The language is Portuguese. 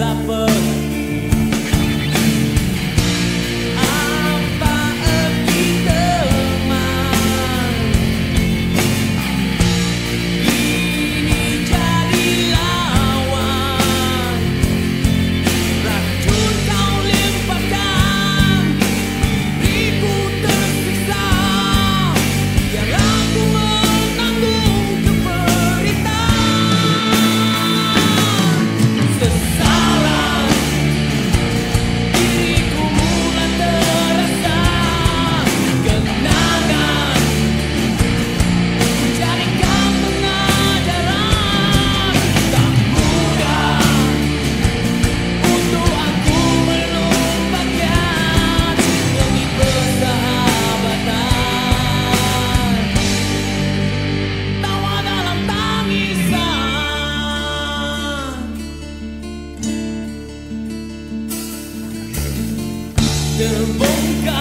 la tão bom